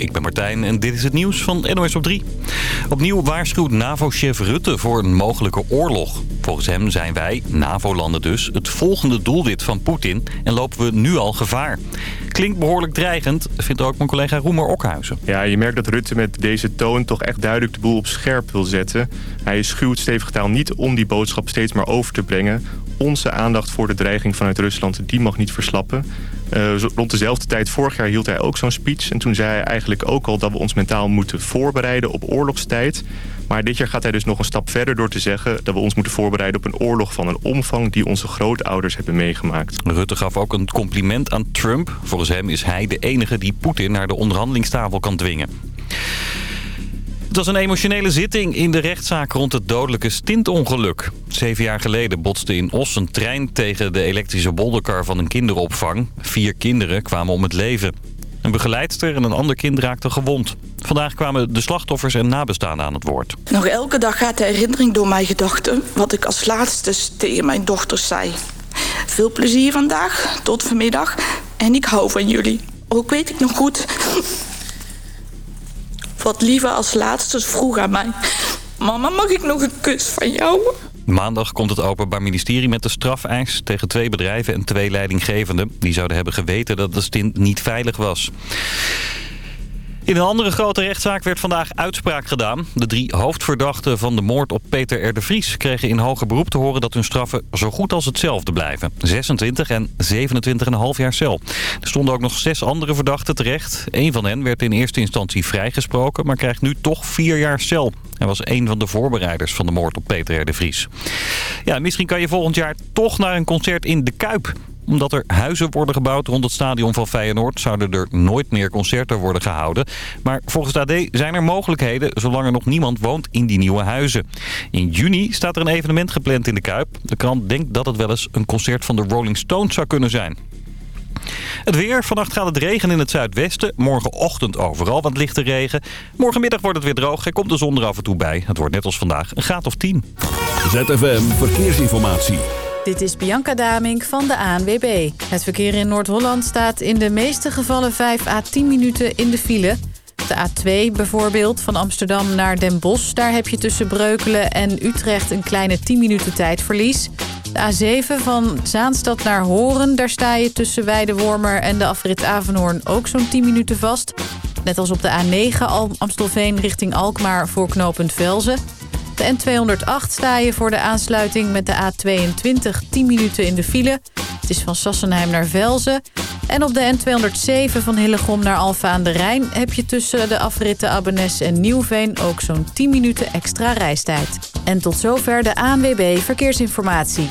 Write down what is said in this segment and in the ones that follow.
ik ben Martijn en dit is het nieuws van NOS op 3. Opnieuw waarschuwt NAVO-chef Rutte voor een mogelijke oorlog. Volgens hem zijn wij, NAVO-landen dus, het volgende doelwit van Poetin en lopen we nu al gevaar. Klinkt behoorlijk dreigend, vindt ook mijn collega Roemer Okhuizen. Ja, je merkt dat Rutte met deze toon toch echt duidelijk de boel op scherp wil zetten. Hij schuwt stevige taal niet om die boodschap steeds maar over te brengen. Onze aandacht voor de dreiging vanuit Rusland, die mag niet verslappen. Uh, rond dezelfde tijd vorig jaar hield hij ook zo'n speech. En toen zei hij eigenlijk ook al dat we ons mentaal moeten voorbereiden op oorlogstijd. Maar dit jaar gaat hij dus nog een stap verder door te zeggen... dat we ons moeten voorbereiden op een oorlog van een omvang... die onze grootouders hebben meegemaakt. Rutte gaf ook een compliment aan Trump. Volgens hem is hij de enige die Poetin naar de onderhandelingstafel kan dwingen. Het was een emotionele zitting in de rechtszaak rond het dodelijke stintongeluk. Zeven jaar geleden botste in Os een trein tegen de elektrische bolderkar van een kinderopvang. Vier kinderen kwamen om het leven. Een begeleidster en een ander kind raakten gewond. Vandaag kwamen de slachtoffers en nabestaanden aan het woord. Nog elke dag gaat de herinnering door mijn gedachten... wat ik als laatste tegen mijn dochters zei. Veel plezier vandaag, tot vanmiddag. En ik hou van jullie. Ook weet ik nog goed wat liever als laatste vroeg aan mij... Mama, mag ik nog een kus van jou? Maandag komt het Openbaar Ministerie met de strafeis tegen twee bedrijven en twee leidinggevenden. Die zouden hebben geweten dat de stint niet veilig was. In een andere grote rechtszaak werd vandaag uitspraak gedaan. De drie hoofdverdachten van de moord op Peter R. de Vries... kregen in hoger beroep te horen dat hun straffen zo goed als hetzelfde blijven. 26 en 27,5 jaar cel. Er stonden ook nog zes andere verdachten terecht. Eén van hen werd in eerste instantie vrijgesproken... maar krijgt nu toch vier jaar cel. Hij was een van de voorbereiders van de moord op Peter R. de Vries. Ja, misschien kan je volgend jaar toch naar een concert in De Kuip omdat er huizen worden gebouwd rond het stadion van Feyenoord... zouden er nooit meer concerten worden gehouden. Maar volgens AD zijn er mogelijkheden... zolang er nog niemand woont in die nieuwe huizen. In juni staat er een evenement gepland in de Kuip. De krant denkt dat het wel eens een concert van de Rolling Stones zou kunnen zijn. Het weer. Vannacht gaat het regen in het zuidwesten. Morgenochtend overal wat lichte regen. Morgenmiddag wordt het weer droog en komt de zon er af en toe bij. Het wordt net als vandaag een graad of 10. ZFM Verkeersinformatie. Dit is Bianca Damink van de ANWB. Het verkeer in Noord-Holland staat in de meeste gevallen 5 à 10 minuten in de file. De A2 bijvoorbeeld, van Amsterdam naar Den Bosch... daar heb je tussen Breukelen en Utrecht een kleine 10 minuten tijdverlies. De A7 van Zaanstad naar Horen, daar sta je tussen Weidewormer en de afrit Avenhoorn ook zo'n 10 minuten vast. Net als op de A9 Amstelveen richting Alkmaar voor knooppunt Velzen... De N208 sta je voor de aansluiting met de A22 10 minuten in de file. Het is van Sassenheim naar Velzen. En op de N207 van Hillegom naar Alfa aan de Rijn... heb je tussen de afritten Abbenes en Nieuwveen ook zo'n 10 minuten extra reistijd. En tot zover de ANWB Verkeersinformatie.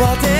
what if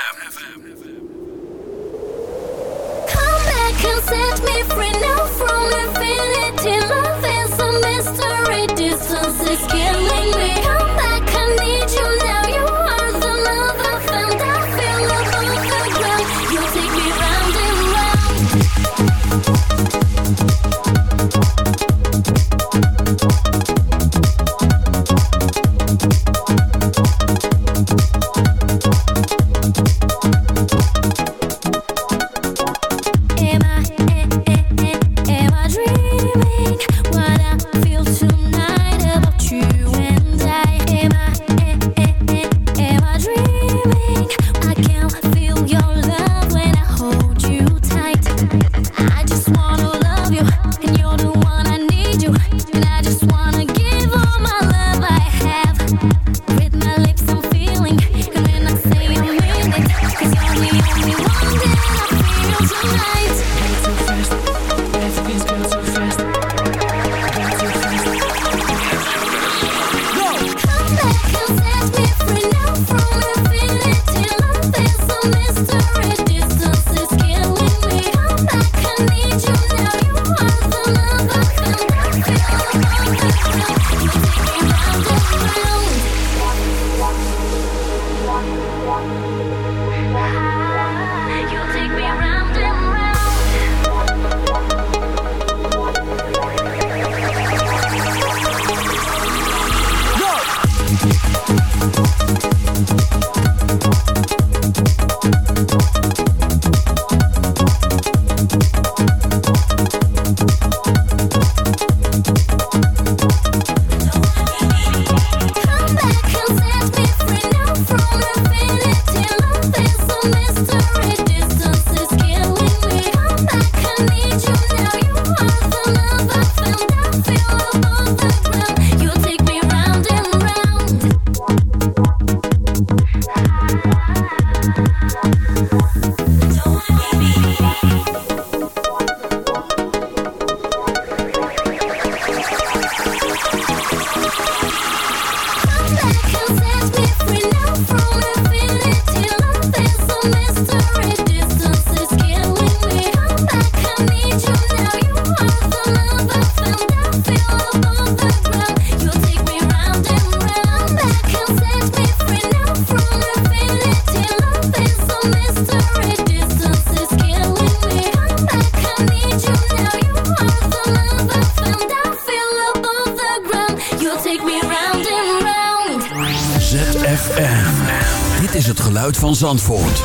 Zandvoort.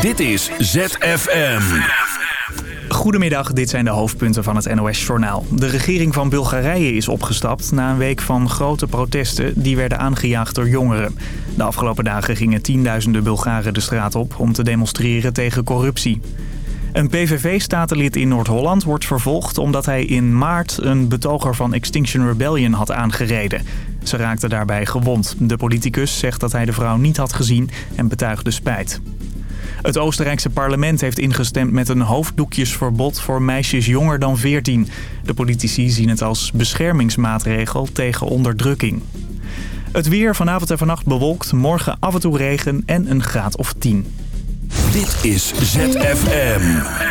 Dit is ZFM. Goedemiddag, dit zijn de hoofdpunten van het NOS-journaal. De regering van Bulgarije is opgestapt na een week van grote protesten... die werden aangejaagd door jongeren. De afgelopen dagen gingen tienduizenden Bulgaren de straat op... om te demonstreren tegen corruptie. Een PVV-statenlid in Noord-Holland wordt vervolgd omdat hij in maart een betoger van Extinction Rebellion had aangereden. Ze raakte daarbij gewond. De politicus zegt dat hij de vrouw niet had gezien en betuigde spijt. Het Oostenrijkse parlement heeft ingestemd met een hoofddoekjesverbod voor meisjes jonger dan 14. De politici zien het als beschermingsmaatregel tegen onderdrukking. Het weer vanavond en vannacht bewolkt, morgen af en toe regen en een graad of 10. Dit is ZFM.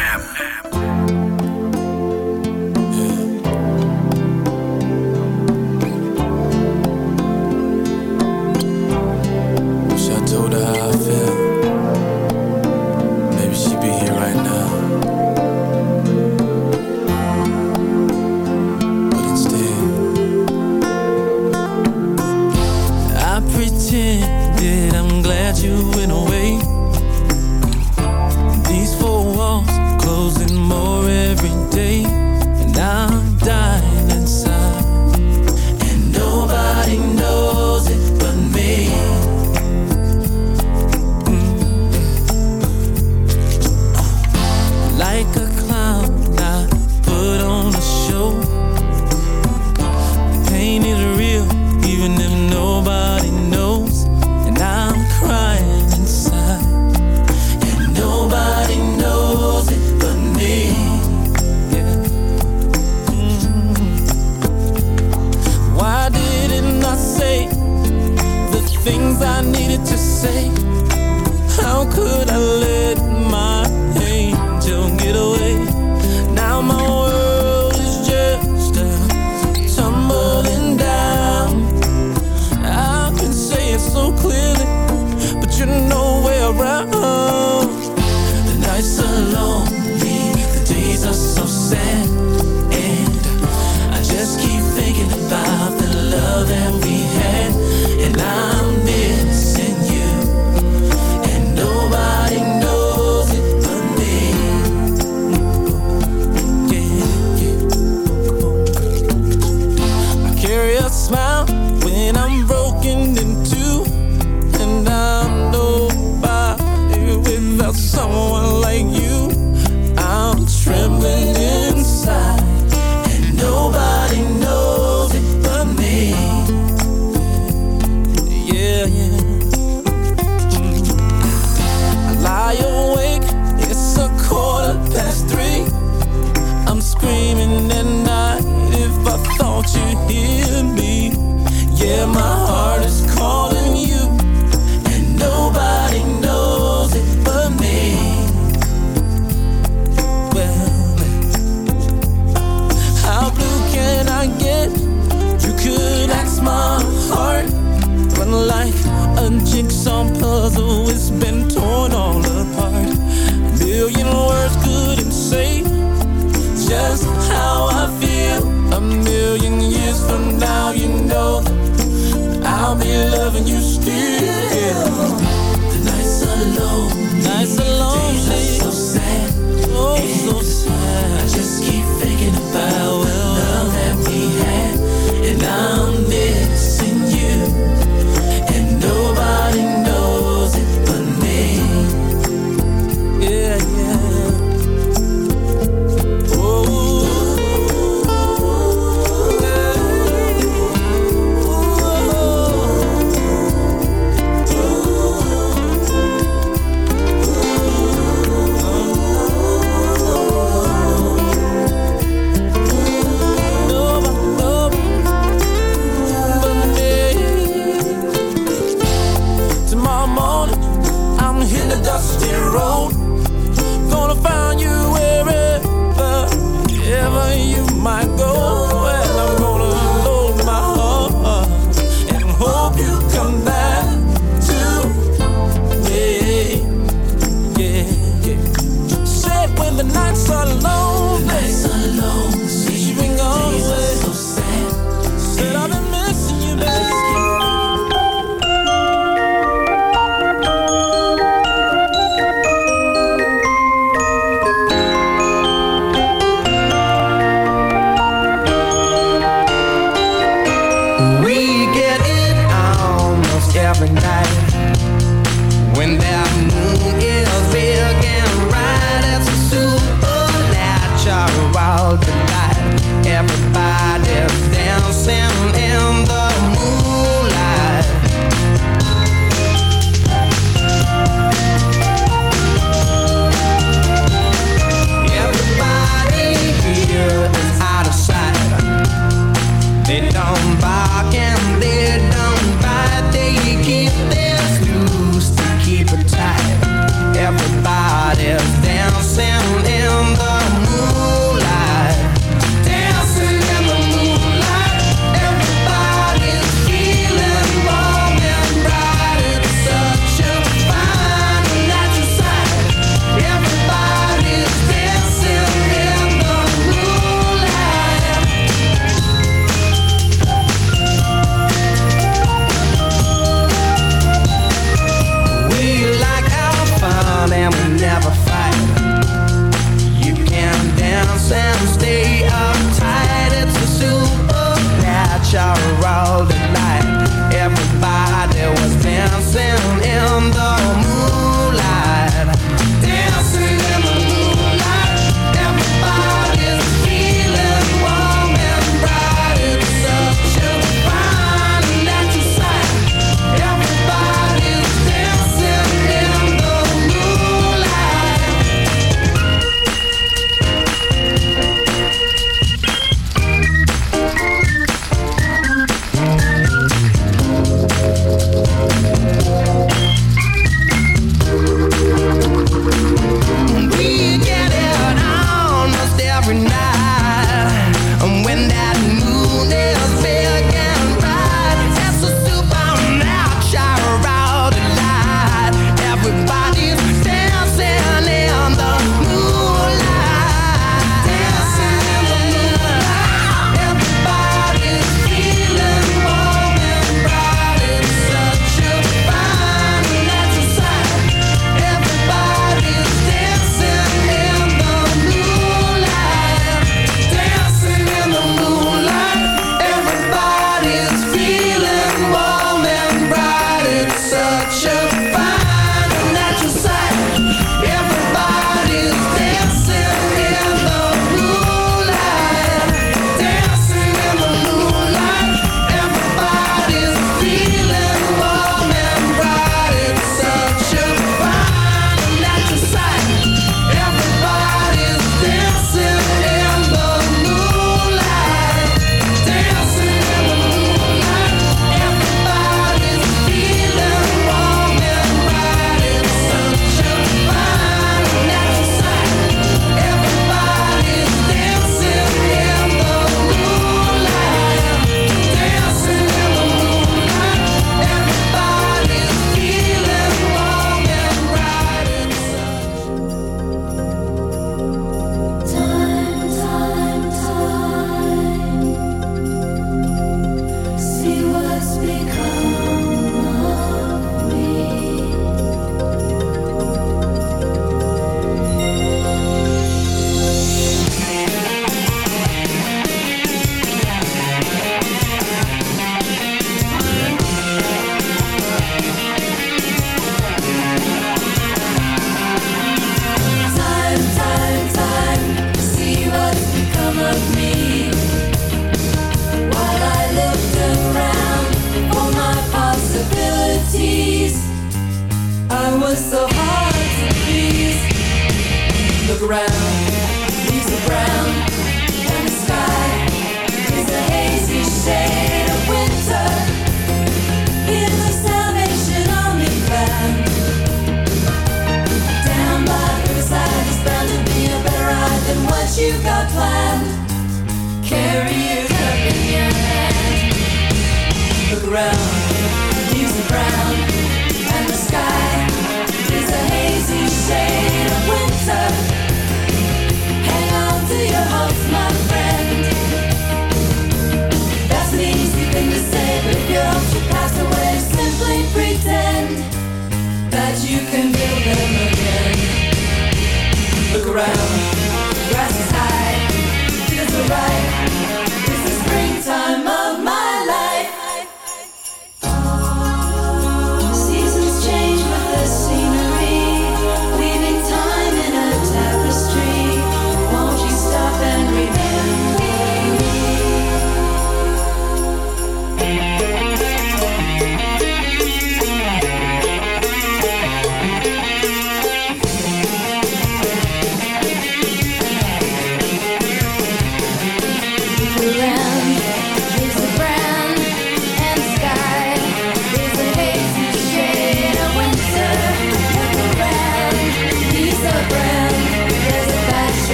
my goal.